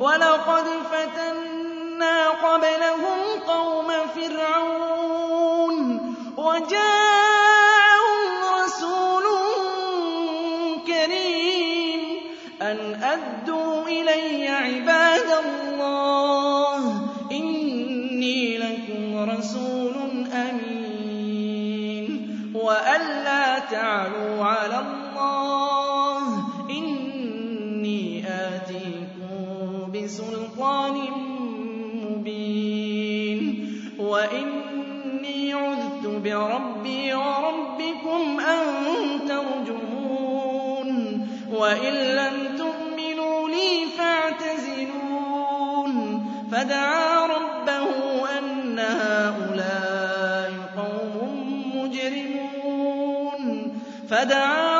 وَلَقَدْ فَتَنَّا قَبْلَهُمْ قَوْمَ فِرْعَوْنَ وَجَاءَهُمْ رَسُولٌ كَرِيمٌ أَنْ أَدُّوا إِلَيَّ عِبَادَ اللَّهِ إِنِّي لَكُمْ رَسُولٌ أَمِينٌ وَأَن تَعْلُوا عَلَى اللَّهِ بِسُلْطَانٍ مُّبِينٍ. وَإِنِّي عُذْتُ بِرَبِّي وَرَبِّكُمْ أَن تَرْجُمُونِ. وَإِن لَّمْ تُؤْمِنُوا لِي فَاعْتَزِلُونِ. فَدَعَا رَبَّهُ أَنَّ هَٰؤُلَاءِ قَوْمٌ مُّجْرِمُونَ. فَدَعَا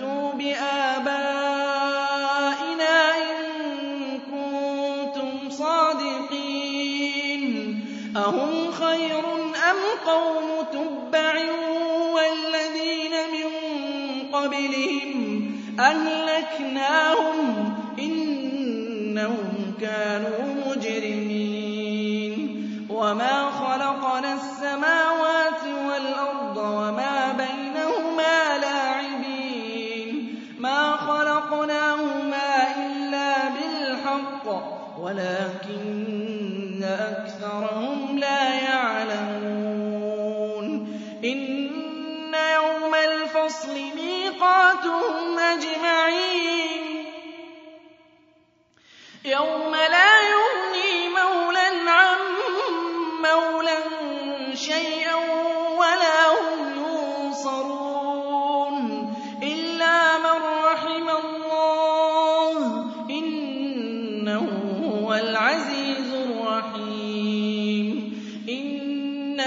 كُنتُمْ صَادِقِينَ. أَهُمْ خَيْرٌ أَمْ قَوْمُ تُبَّعٍ وَالَّذِينَ مِن قَبْلِهِمْ أَهْلَكْنَاهُمْ إِنَّهُمْ كَانُوا مُجْرِمِينَ. وَمَا خَلَقْنَا السَّمَاوَاتِ وَلَٰكِنَّ أَكْثَرَهُمْ لَا يَعْلَمُونَ.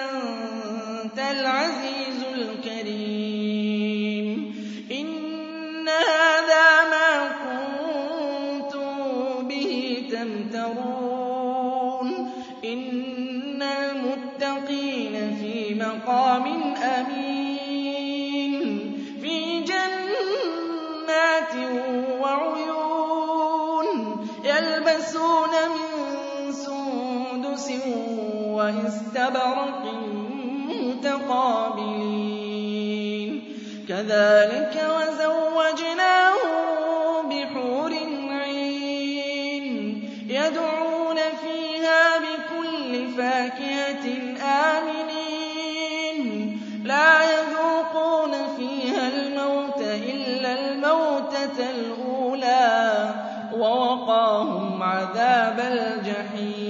أنت العزيز الكريم. إن هذا ما كنتم به تمترون. إن المتقين في مقام أمين. وَإِسْتَبْرَقٍ مُّتَقَابِلِينَ كَذَٰلِكَ وَزَوَّجْنَاهُم بِحُورٍ يَدْعُونَ فِيهَا بِكُلِّ فَاكِهَةٍ آمِنِينَ لَا يَذُوقُونَ فِيهَا الْمَوْتَ إِلَّا الْمَوْتَةَ الْأُولَىٰ وَوَقَاهُمْ عَذَابَ الْجَحِيمِ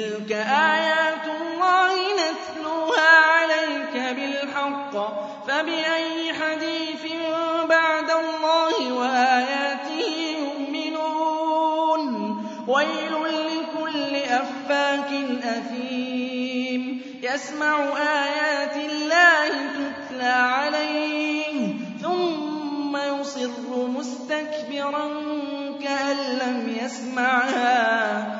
تلك آيات الله نتلوها عليك بالحق. فبأي حديث بعد الله وآياته يؤمنون؟ ويل لكل أفاك أثيم. يسمع آيات الله تتلى عليه، ثم يصر مستكبرا كأن لم يسمعها.